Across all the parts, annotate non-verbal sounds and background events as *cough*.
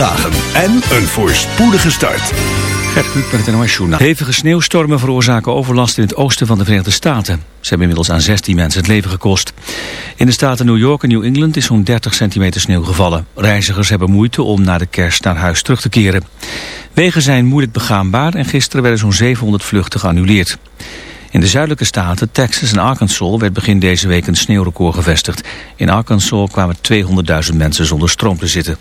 dagen en een voorspoedige start. Gert Kluk met het NOS Journaal. Hevige sneeuwstormen veroorzaken overlast in het oosten van de Verenigde Staten. Ze hebben inmiddels aan 16 mensen het leven gekost. In de staten New York en New England is zo'n 30 centimeter sneeuw gevallen. Reizigers hebben moeite om na de kerst naar huis terug te keren. Wegen zijn moeilijk begaanbaar en gisteren werden zo'n 700 vluchten geannuleerd. In de zuidelijke staten, Texas en Arkansas, werd begin deze week een sneeuwrecord gevestigd. In Arkansas kwamen 200.000 mensen zonder stroom te zitten.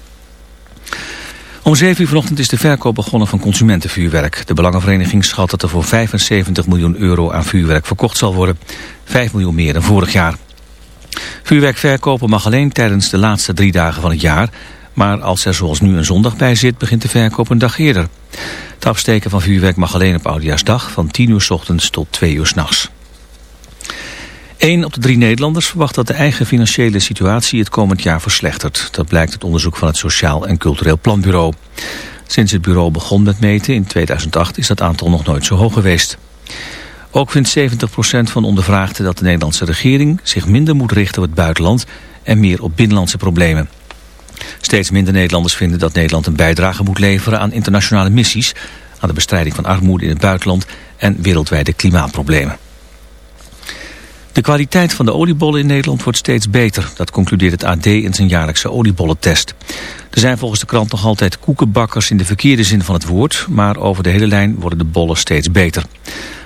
Om 7 uur vanochtend is de verkoop begonnen van consumentenvuurwerk. De Belangenvereniging schat dat er voor 75 miljoen euro aan vuurwerk verkocht zal worden. 5 miljoen meer dan vorig jaar. Vuurwerk verkopen mag alleen tijdens de laatste drie dagen van het jaar. Maar als er zoals nu een zondag bij zit, begint de verkoop een dag eerder. Het afsteken van vuurwerk mag alleen op Oudejaarsdag van 10 uur s ochtends tot 2 uur s'nachts. Een op de drie Nederlanders verwacht dat de eigen financiële situatie het komend jaar verslechtert. Dat blijkt uit onderzoek van het Sociaal en Cultureel Planbureau. Sinds het bureau begon met meten in 2008 is dat aantal nog nooit zo hoog geweest. Ook vindt 70% van ondervraagden dat de Nederlandse regering zich minder moet richten op het buitenland en meer op binnenlandse problemen. Steeds minder Nederlanders vinden dat Nederland een bijdrage moet leveren aan internationale missies, aan de bestrijding van armoede in het buitenland en wereldwijde klimaatproblemen. De kwaliteit van de oliebollen in Nederland wordt steeds beter. Dat concludeert het AD in zijn jaarlijkse oliebollentest. Er zijn volgens de krant nog altijd koekenbakkers in de verkeerde zin van het woord... maar over de hele lijn worden de bollen steeds beter.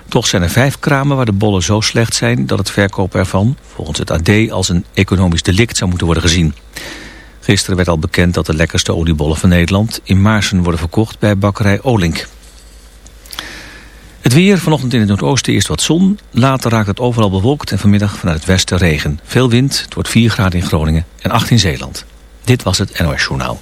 Toch zijn er vijf kramen waar de bollen zo slecht zijn... dat het verkopen ervan, volgens het AD, als een economisch delict zou moeten worden gezien. Gisteren werd al bekend dat de lekkerste oliebollen van Nederland... in Maarsen worden verkocht bij bakkerij Olink. Het weer, vanochtend in het noordoosten eerst wat zon. Later raakt het overal bewolkt en vanmiddag vanuit het westen regen. Veel wind, het wordt 4 graden in Groningen en 8 in Zeeland. Dit was het NOS Journaal.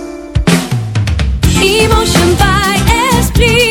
Emotion by Esprit.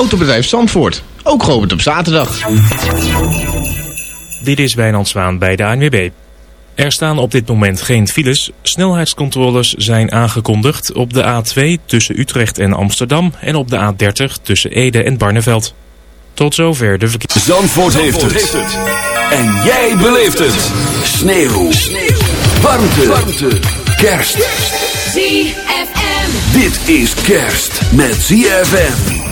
Autobedrijf Zandvoort, ook geopend op zaterdag. Dit is Wijnand Zwaan bij de ANWB. Er staan op dit moment geen files. Snelheidscontroles zijn aangekondigd op de A2 tussen Utrecht en Amsterdam... en op de A30 tussen Ede en Barneveld. Tot zover de verkeer... Zandvoort, heeft, het. En jij beleeft het. Sneeuw. Sneeuw. Warmte. Warmte. Kerst. ZFM. Dit is kerst met ZFM.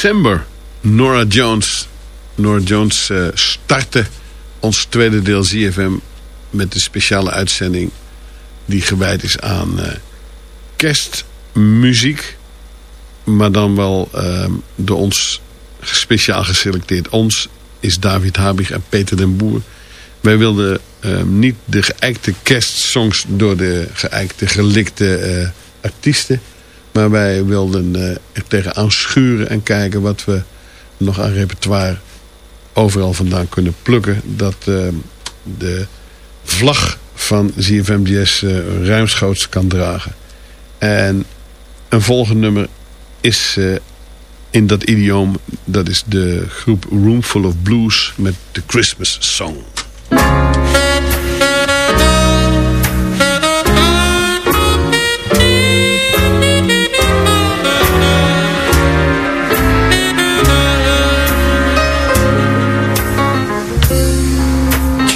December, Nora Jones. Nora Jones eh, startte ons tweede deel ZFM met de speciale uitzending die gewijd is aan eh, kerstmuziek. Maar dan wel eh, door ons speciaal geselecteerd. Ons is David Habig en Peter den Boer. Wij wilden eh, niet de geëikte kerstsongs door de geëikte gelikte eh, artiesten. Maar wij wilden eh, er tegenaan schuren en kijken wat we nog aan repertoire overal vandaan kunnen plukken. Dat eh, de vlag van ZFM Jazz eh, ruimschoots kan dragen. En een volgende nummer is in dat idioom. Dat is de groep Roomful of Blues met de Christmas Song.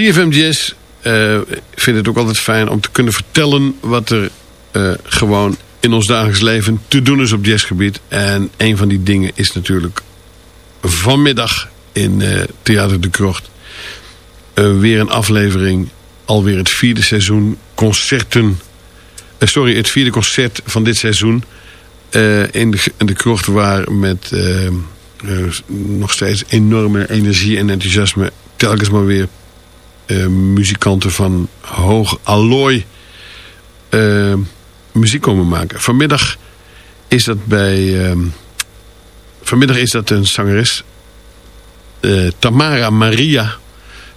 ZFM Jazz eh, vindt het ook altijd fijn om te kunnen vertellen wat er eh, gewoon in ons dagelijks leven te doen is op jazzgebied. En een van die dingen is natuurlijk vanmiddag in eh, Theater de Krocht weer een aflevering, alweer het vierde seizoen concerten. sorry, het vierde concert van dit seizoen in, de, in de Krocht waar met nog steeds enorme energie en enthousiasme telkens maar weer muzikanten van hoog allooi eh, muziek komen maken. Vanmiddag is dat bij... ehm, vanmiddag is dat een zangeres. eh, Tamara Maria.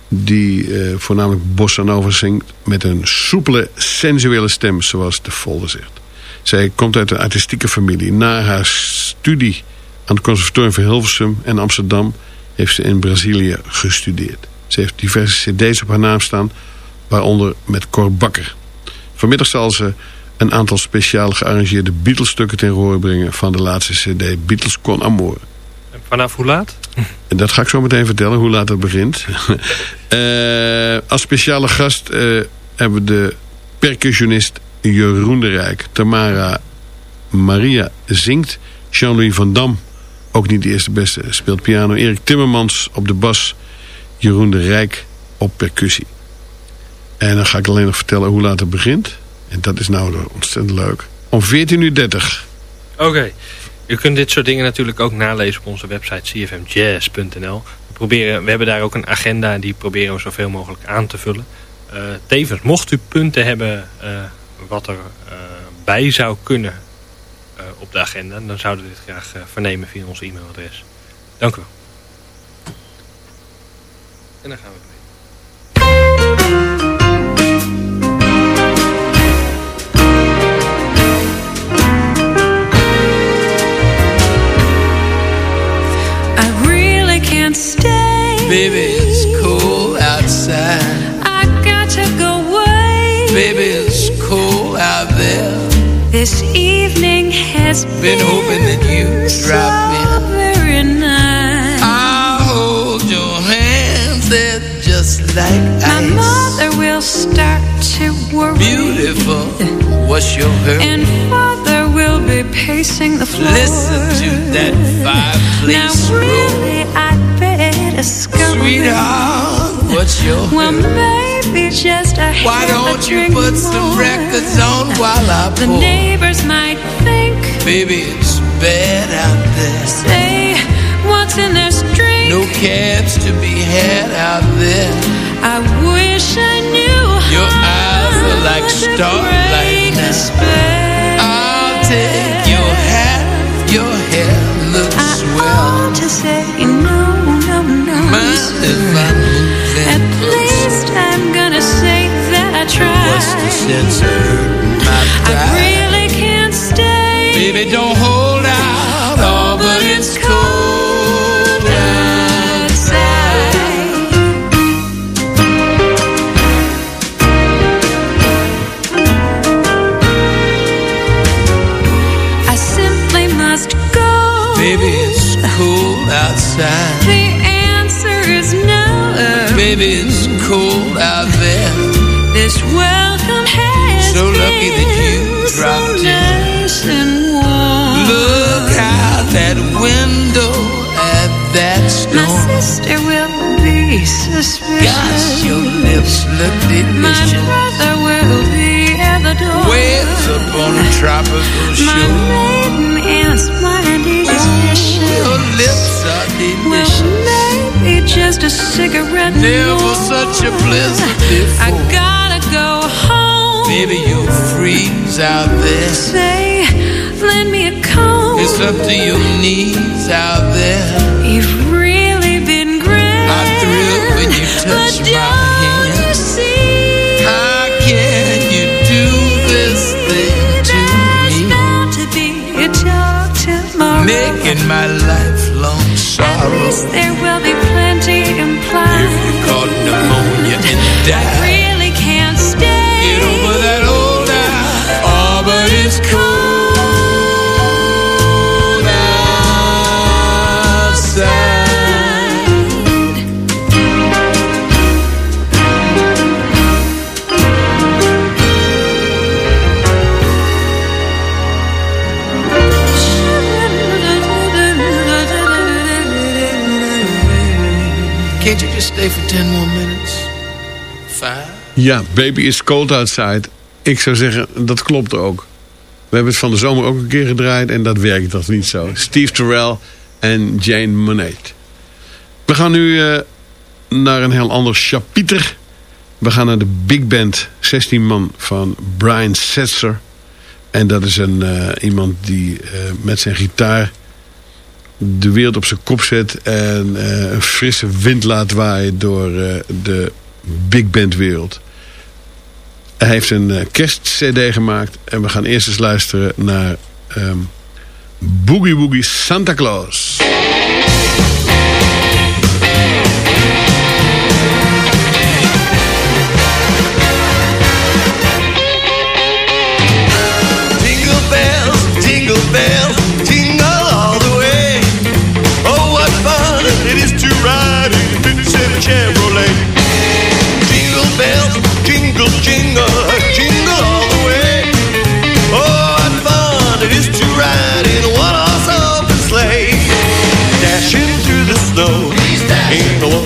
Die eh, voornamelijk bossa nova zingt. Met een soepele, sensuele stem. Zoals de Volder zegt. Zij komt uit een artistieke familie. Na haar studie aan het conservatorium van Hilversum en Amsterdam... heeft ze in Brazilië gestudeerd. Ze heeft diverse cd's op haar naam staan. Waaronder met Cor Bakker. Vanmiddag zal ze een aantal speciaal gearrangeerde Beatles-stukken ten horen brengen... van de laatste cd Beatles Con Amore. Vanaf hoe laat? En dat ga ik zo meteen vertellen, hoe laat dat begint. *laughs* Eh, als speciale gast eh, hebben we de percussionist Jeroen de Rijk. Tamara Maria zingt. Jean-Louis van Dam, ook niet de eerste beste, speelt piano. Erik Timmermans op de bas. Jeroen de Rijk op percussie. En dan ga ik alleen nog vertellen hoe laat het begint. En dat is nou ontzettend leuk. Om 14.30 uur. Oké. U kunt dit soort dingen natuurlijk ook nalezen op onze website cfmjazz.nl. We, proberen, we hebben daar ook een agenda die proberen we zoveel mogelijk aan te vullen. Eh, tevens, mocht u punten hebben eh, wat er eh, bij zou kunnen op de agenda... dan zouden we dit graag vernemen via ons e-mailadres. Dank u wel. En dan gaan we mee. I really can't stay. Baby, it's cold outside. I got to go away. Baby, it's cold out there. This evening has Been been, hoping that you'd drop what's your hurry? And father will be pacing the floor. Listen to that fireplace Now really I'd better scurry. Sweetheart, what's your Well, maybe just a Why don't you put some records on while I The pour? neighbors might think, Baby, it's bad out there. say, what's in this drink? No cabs to be had out there. I wish I knew Your eyes are how like starlight now. I'll take your hat, your hair looks I swell. ought to say no, no, no. Mind if I move in At close? least I'm gonna say that I tried. What's the sense of hurting my I really can't stay. Baby, don't hold out, oh, but it's cold Baby, it's cold out there. This welcome has So lucky that you been so dropped in. nice and warm. Look out that window at that storm. My sister will be suspicious. Gosh, your lips look My brother will be at the door. Waves up on a tropical shore. Cigarette Never more. such a blizzard I gotta go home. Baby, you'll freeze out there. Say, lend me a comb. It's up to your knees out there. You've really been grand. I thrill when you touch but my don't hand. you see? How can you do this thing to me? bound to be a job tomorrow. Making my lifelong At sorrow. least there will be I really can't stay. get over that old eye. Oh, but it's cold outside. Can't you just stay for ten more minutes? Ja, Baby is Cold Outside. Ik zou zeggen, dat klopt ook. We hebben het van de zomer ook een keer gedraaid en dat werkt toch niet zo. Steve Terrell en Jane Monet. We gaan nu eh, naar een heel ander chapiter. We gaan naar de big band, 16 man van Brian Setzer. En dat is een, eh, iemand die eh, met zijn gitaar de wereld op zijn kop zet... en een frisse wind laat waaien door de big band wereld. Hij heeft een eh, kerstcd gemaakt. En we gaan eerst eens luisteren naar ehm, Boogie Woogie Santa Claus. Jingle bells, jingle bells, jingle all the way. Oh, what fun it is to ride in a 57 Chevrolet. Jingle jingle, jingle, all the way. Oh, what fun it is to ride in a one-horse open sleigh. Dashing through the snow in a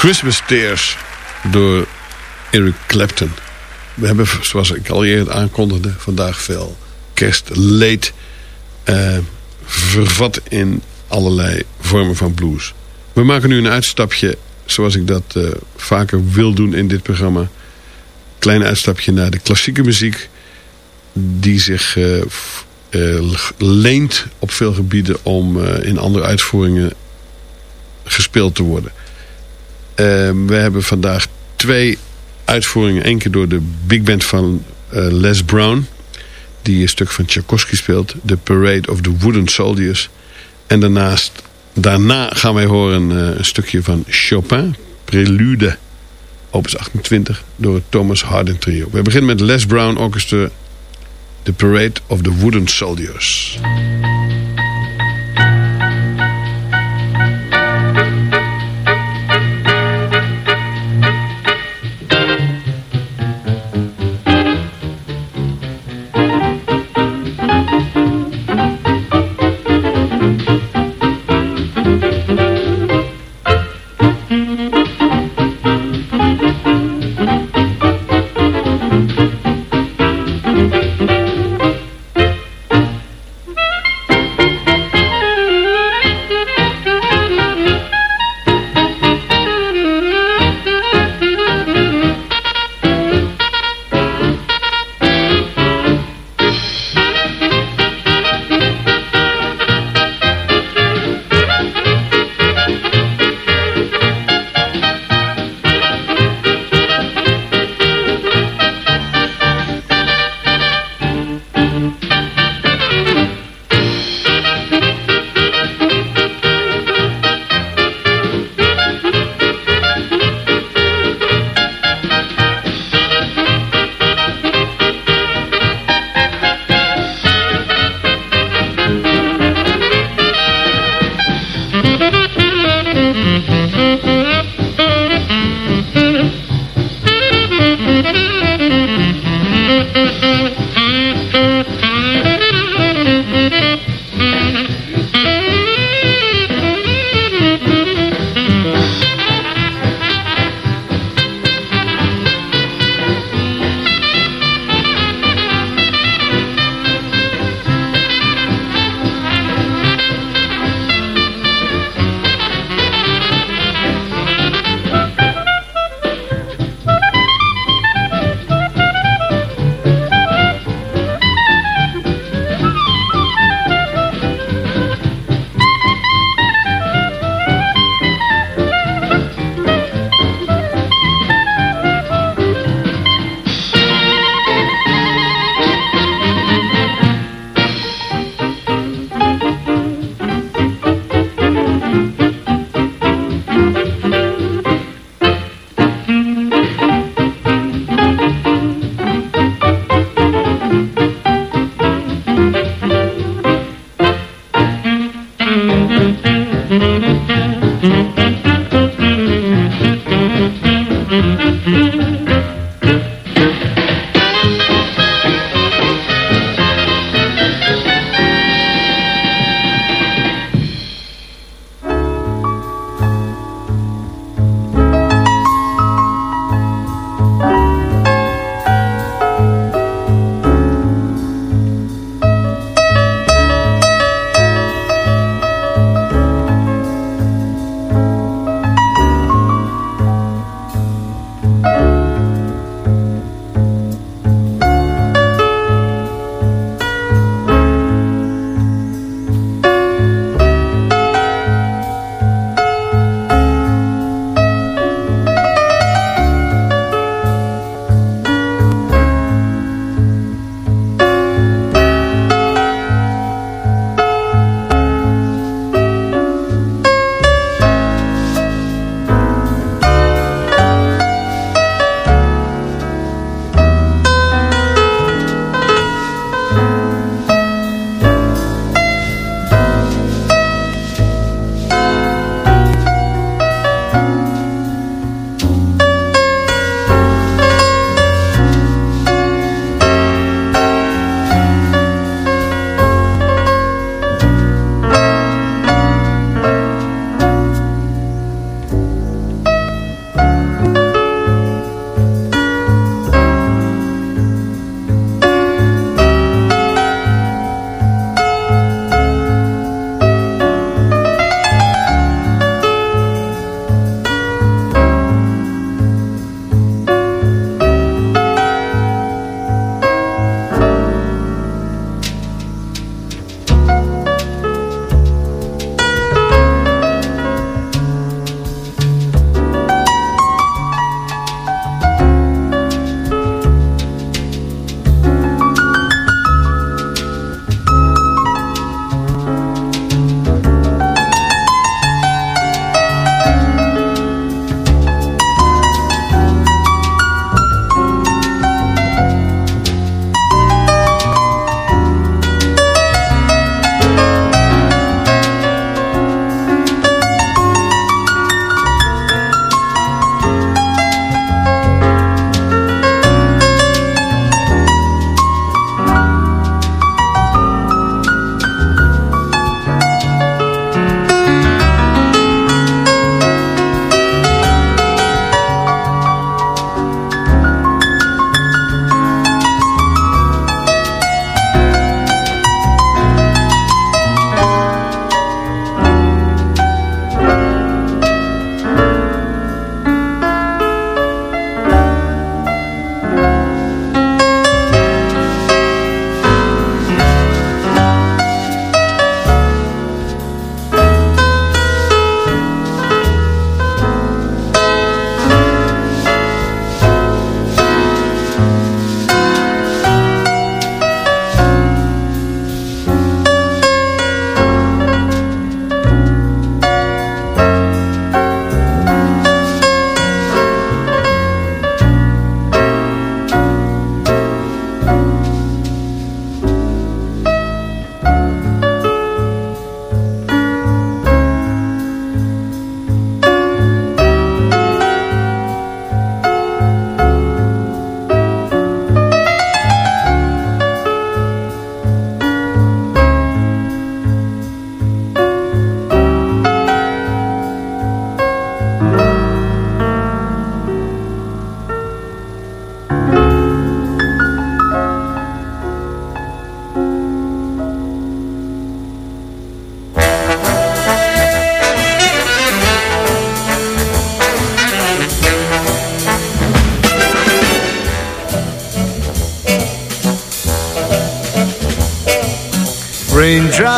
Christmas Tears door Eric Clapton. We hebben, zoals ik al eerder aankondigde, vandaag veel kerstleed eh, vervat in allerlei vormen van blues. We maken nu een uitstapje, zoals ik dat eh, vaker wil doen in dit programma. Klein uitstapje naar de klassieke muziek, die zich eh, leent op veel gebieden om in andere uitvoeringen gespeeld te worden. Eh, we hebben vandaag twee uitvoeringen. Eén keer door de big band van eh, Les Brown. Die een stuk van Tchaikovsky speelt. The Parade of the Wooden Soldiers. En daarnaast, daarna gaan wij horen eh, een stukje van Chopin. Prelude. Opus 28 door het Thomas Harden Trio. We beginnen met Les Brown Orchestra. The Parade of the Wooden Soldiers.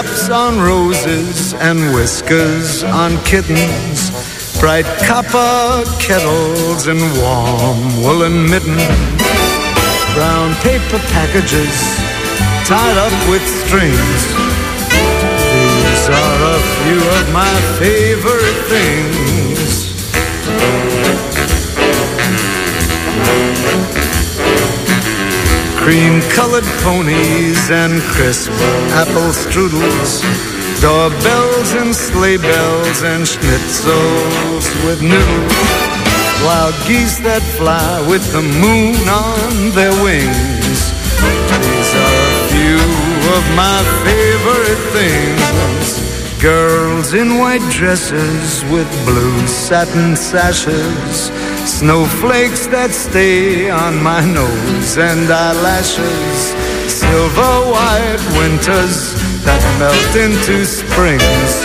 Raindrops on roses and whiskers on kittens. Bright copper kettles and warm woolen mittens. Brown paper packages tied up with strings. These are a few of my favorite things. Cream-colored ponies and crisp apple strudels. Doorbells and sleigh bells and schnitzels with noodles. Wild geese that fly with the moon on their wings. These are a few of my favorite things. Girls in white dresses with blue satin sashes. Snowflakes that stay on my nose and eyelashes. Silver white winters that melt into springs.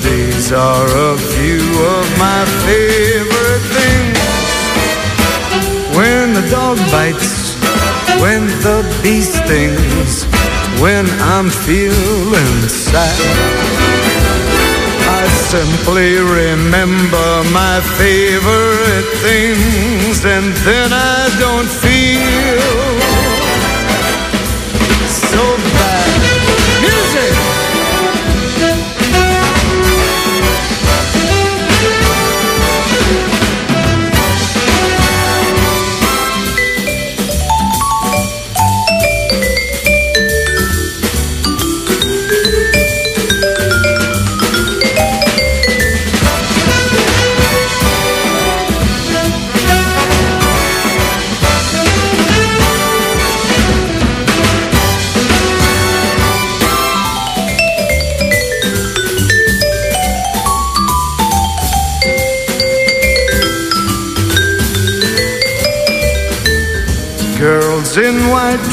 These are a few of my favorite things. When the dog bites, when the bee stings, when I'm feeling sad. Simply remember my favorite things, and then I don't feel so bad.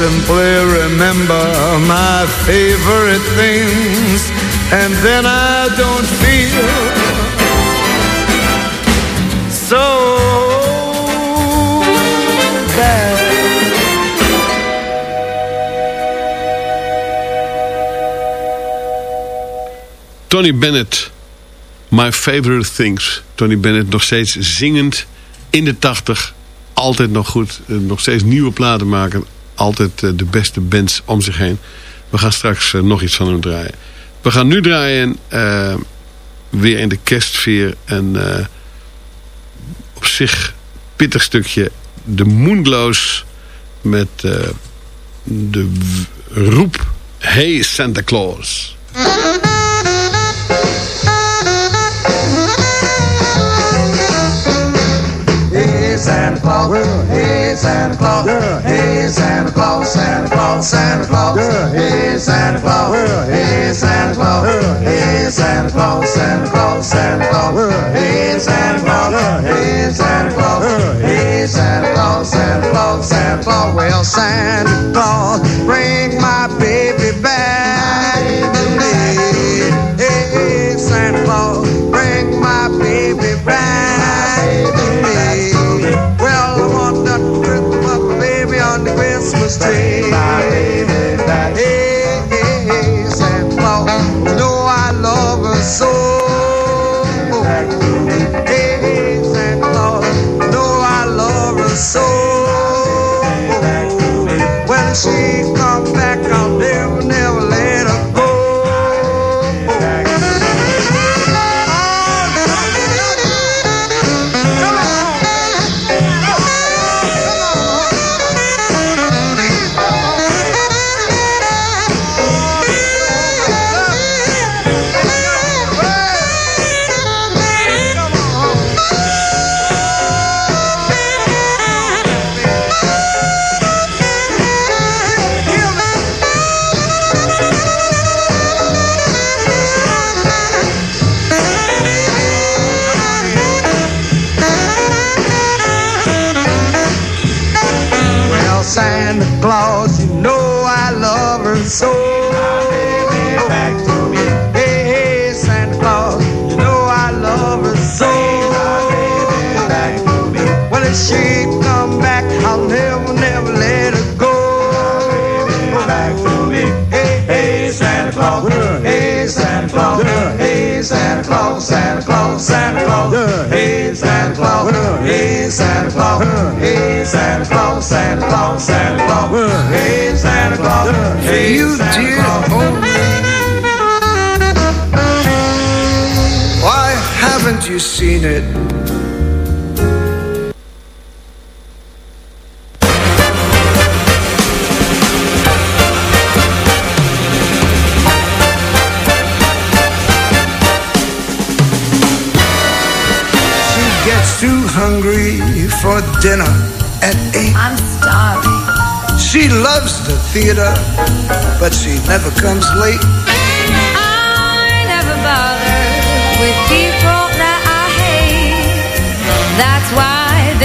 Simply remember my favorite things, and then I don't feel so bad. Tony Bennett, My Favorite Things. Tony Bennett nog steeds zingend in de tachtig. Altijd nog goed. eh, Nog steeds nieuwe platen maken. Altijd eh, de beste bands om zich heen. We gaan straks eh, nog iets van hem draaien. We gaan nu draaien eh, weer in de kerstsfeer. En eh, op zich pittig stukje. De Moonglows met de roep Hey Santa Claus. Hey Santa Claus, Santa Claus, hey Santa Claus, Santa Claus, Santa Claus, hey Santa Claus, hey Santa Claus, hey Santa Claus, Santa Claus, Santa Claus, hey Santa Claus, hey Santa Claus, hey Santa Claus, Santa Claus, Santa Claus, well Santa Claus, bring my She come back, I'll never, never seen it?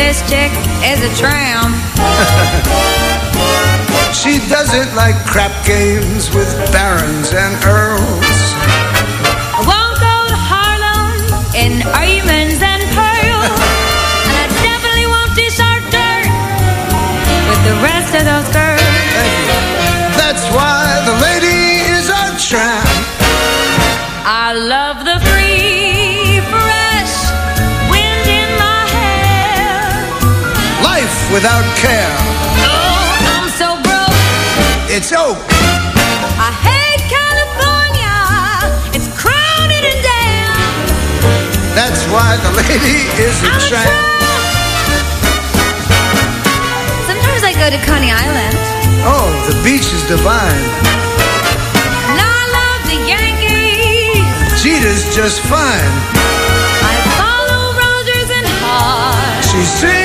This chick is a tramp. *laughs* She doesn't like crap games with barons and earls. I won't go to Harlem in diamonds and pearls. *laughs* and I definitely won't dish our dirt with the rest of those girls. That's why without care. Oh, I'm so broke. It's oak. I hate California. It's crowded and damn. That's why the lady is a tramp. Sometimes I go to Coney Island. Oh, the beach is divine. And I love the Yankees. Jeter's just fine. I follow Rodgers and Hart. She sings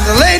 The lady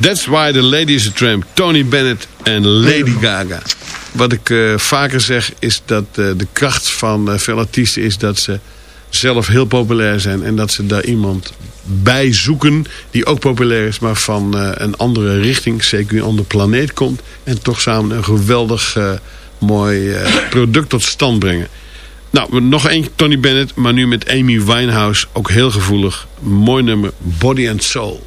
That's why the lady is a tramp. Tony Bennett en Lady Gaga. Wat ik eh, vaker zeg is dat eh, de kracht van eh, veel artiesten is dat ze zelf heel populair zijn. En dat ze daar iemand bij zoeken die ook populair is. Maar van een andere richting, zeker een andere planeet komt. En toch samen een geweldig mooi product tot stand brengen. Nou, nog één Tony Bennett, maar nu met Amy Winehouse. Ook heel gevoelig. Mooi nummer, Body and Soul.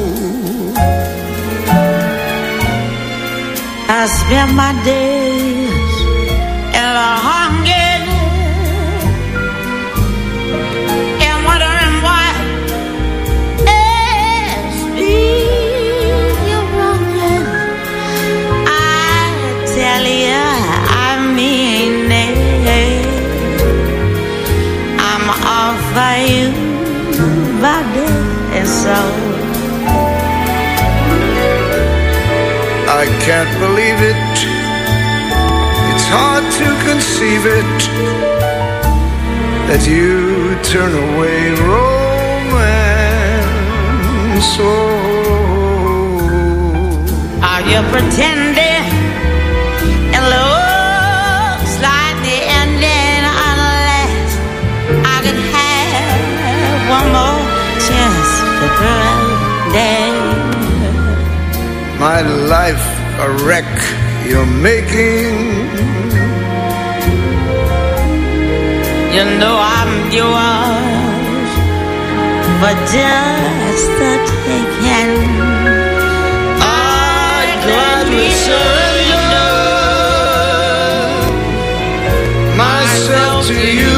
I spend my days in the hunger and wondering why. I tell you, I mean it. I'm all for you, and so. Can't believe it. It's hard to conceive it that you turn away romance. Oh, Are you pretending? It looks like the ending unless I could have one more chance to pretend. my life a wreck you're making. You know I'm yours But just the taking. I'd gladly surrender myself to you,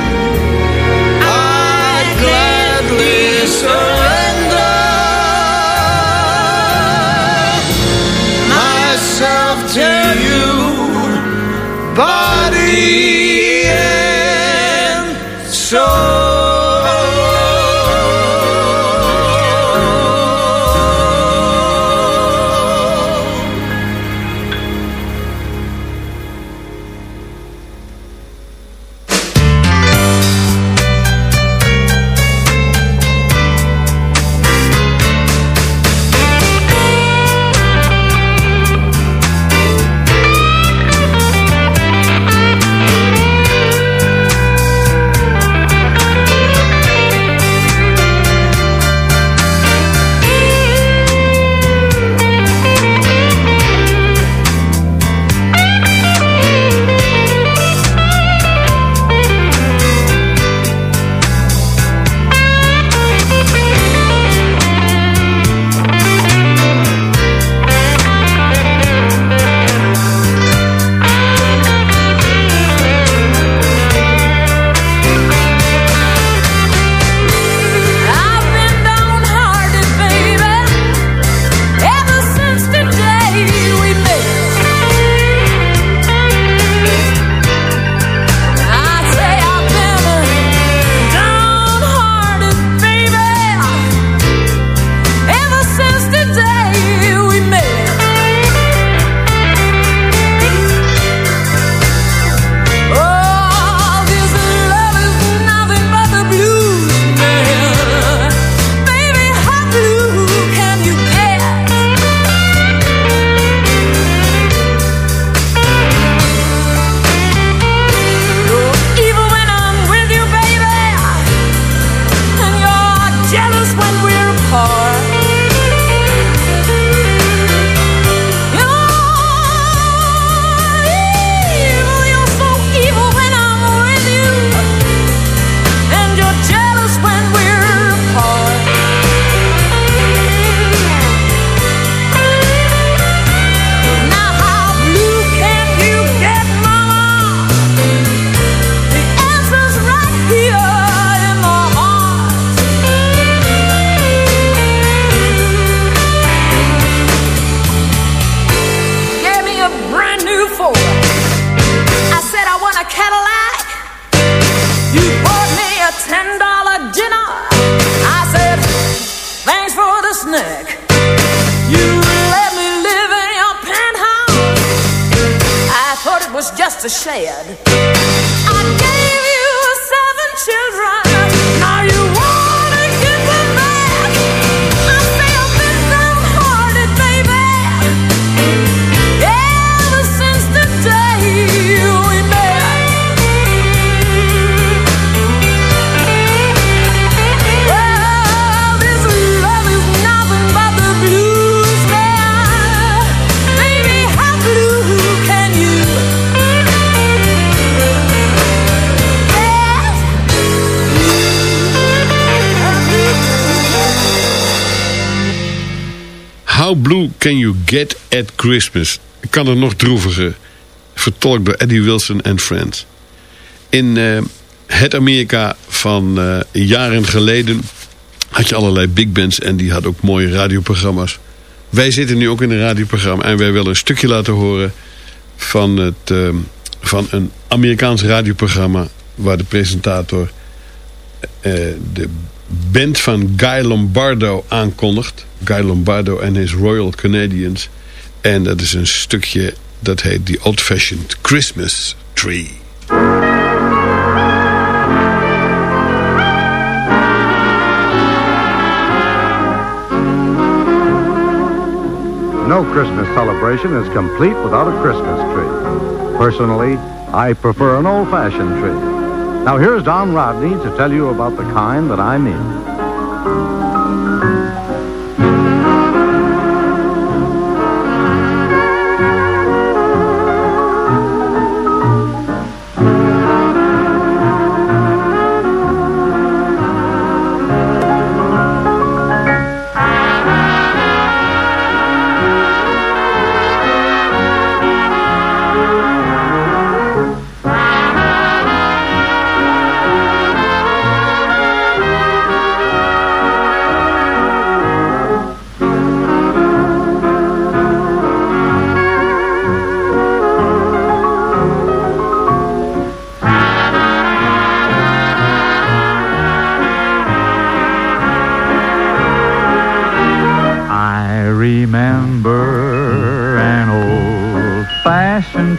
To you, body Can You Get at Christmas? Kan het nog droeviger. Vertolkt door Eddie Wilson en Friends. In eh, het Amerika van eh, jaren geleden had je allerlei big bands en die hadden ook mooie radioprogramma's. Wij zitten nu ook in een radioprogramma en wij willen een stukje laten horen van, het, eh, van een Amerikaans radioprogramma waar de presentator eh, de band van Guy Lombardo aankondigt. Guy Lombardo en his Royal Canadians. En dat is een stukje dat heet The Old Fashioned Christmas Tree. No Christmas celebration is complete without a Christmas tree. Personally, I prefer an old fashioned tree. Now, here's Don Rodney to tell you about the kind that I mean.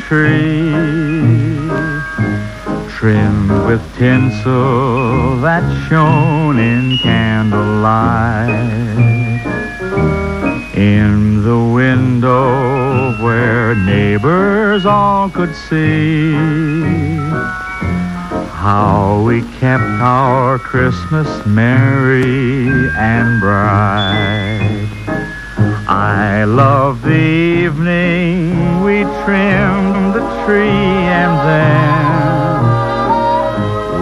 Tree trimmed with tinsel that shone in candlelight. In the window where neighbors all could see how we kept our Christmas merry and bright. I love the evening trimmed the tree and then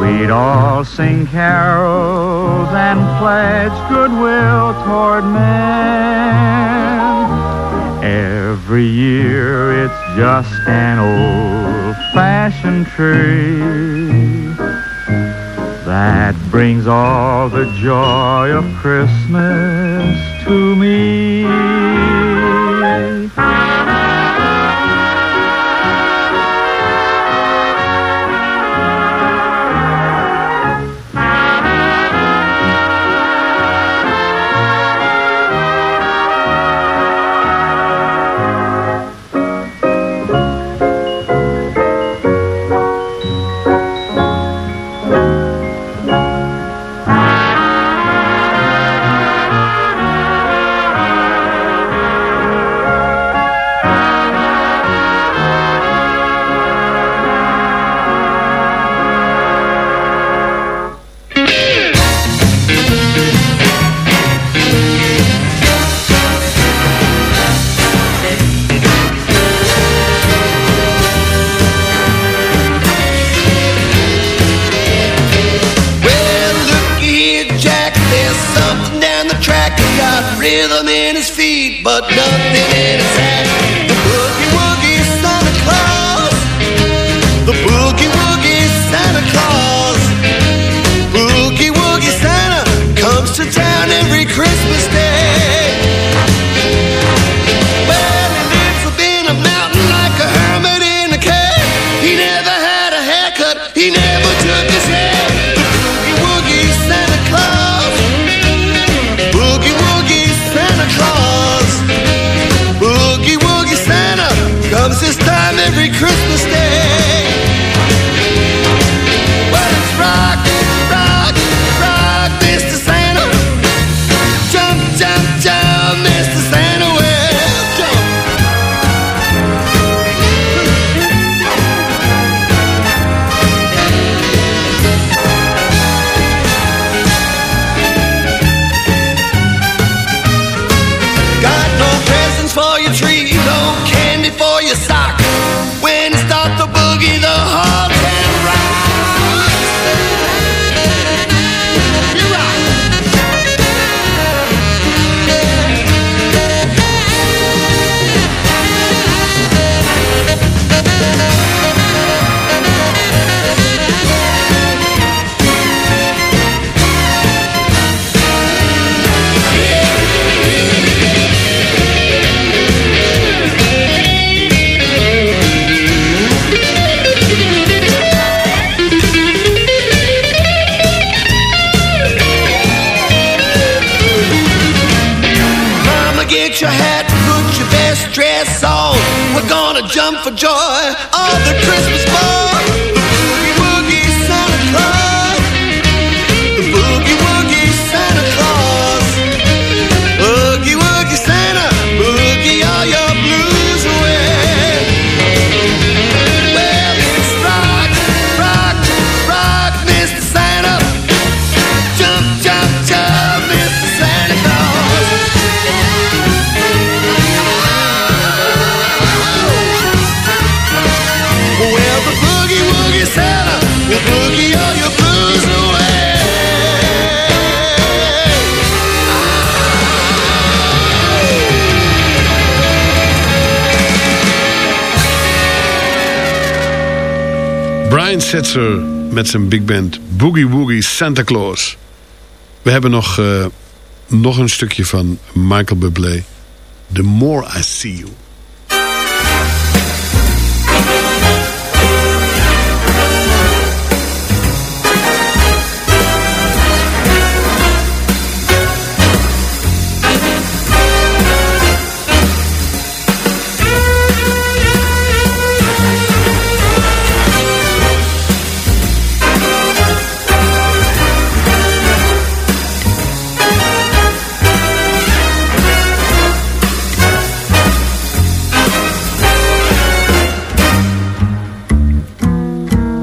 we'd all sing carols and pledge goodwill toward men. Every year it's just an old-fashioned tree that brings all the joy of Christmas to me. Jump for joy Setzer met zijn big band Boogie Woogie Santa Claus. We hebben nog, eh, nog een stukje van Michael Bublé. The More I See You.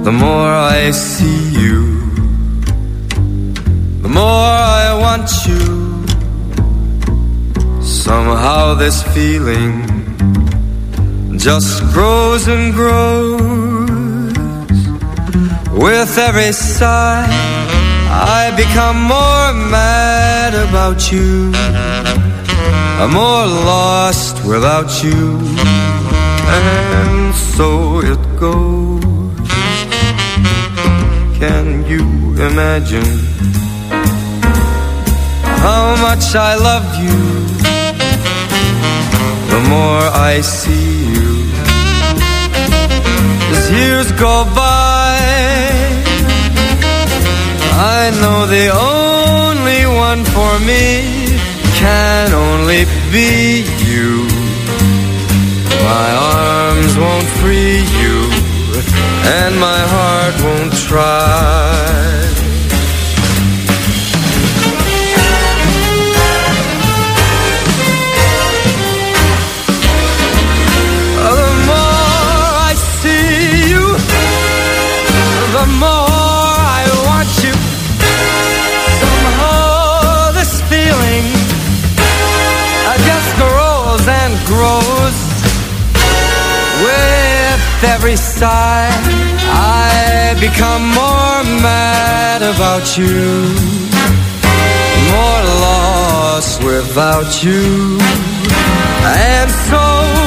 The more I see you, the more I want you. Somehow this feeling just grows and grows. With every sigh, I become more mad about you. I'm more lost without you. And so it goes. Can you imagine how much I love you? The more I see you, as years go by, I know the only one for me can only be you. My arms won't free you and my heart won't try. Every sigh, I become more mad about you, more lost without you, and so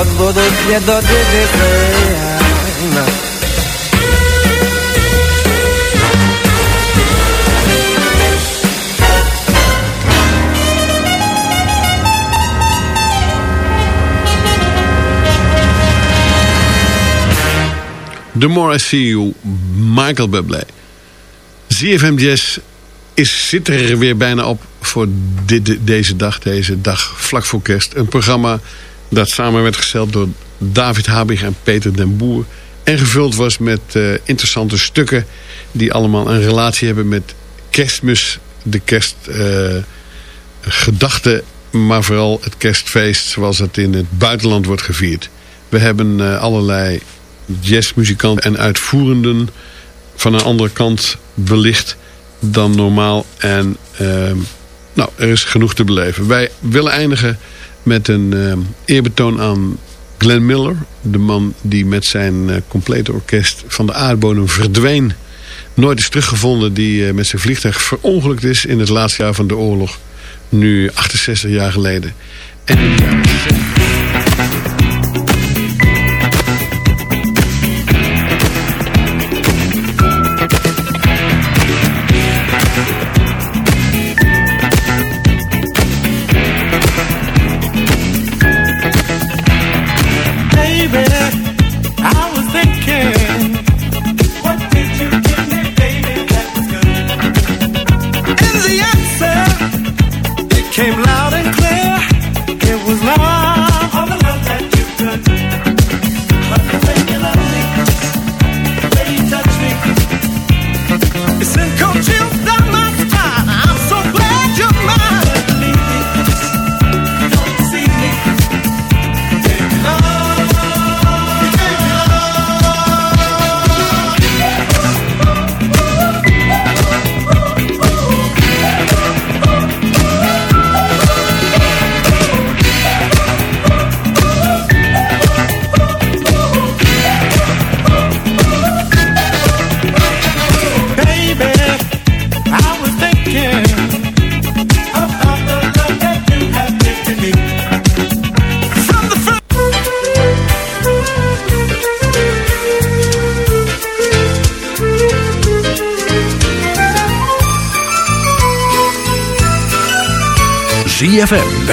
Yeah, the The More I See You, Michael Bublé. ZFM Jazz is, zit er weer bijna op voor dit, deze dag, deze dag vlak voor kerst. Een programma Dat samen werd gesteld door David Habig en Peter den Boer. En gevuld was met eh, interessante stukken die allemaal een relatie hebben met kerstmis, de kerstgedachte, maar vooral het kerstfeest zoals het in het buitenland wordt gevierd. We hebben eh, allerlei jazzmuzikanten en uitvoerenden van een andere kant belicht dan normaal. En ehm, nou, er is genoeg te beleven. Wij willen eindigen met een ehm, eerbetoon aan Glenn Miller. De man die met zijn eh, complete orkest van de aardbodem verdween. Nooit is teruggevonden. Die eh, met zijn vliegtuig verongelukt is in het laatste jaar van de oorlog. Nu 68 jaar geleden. En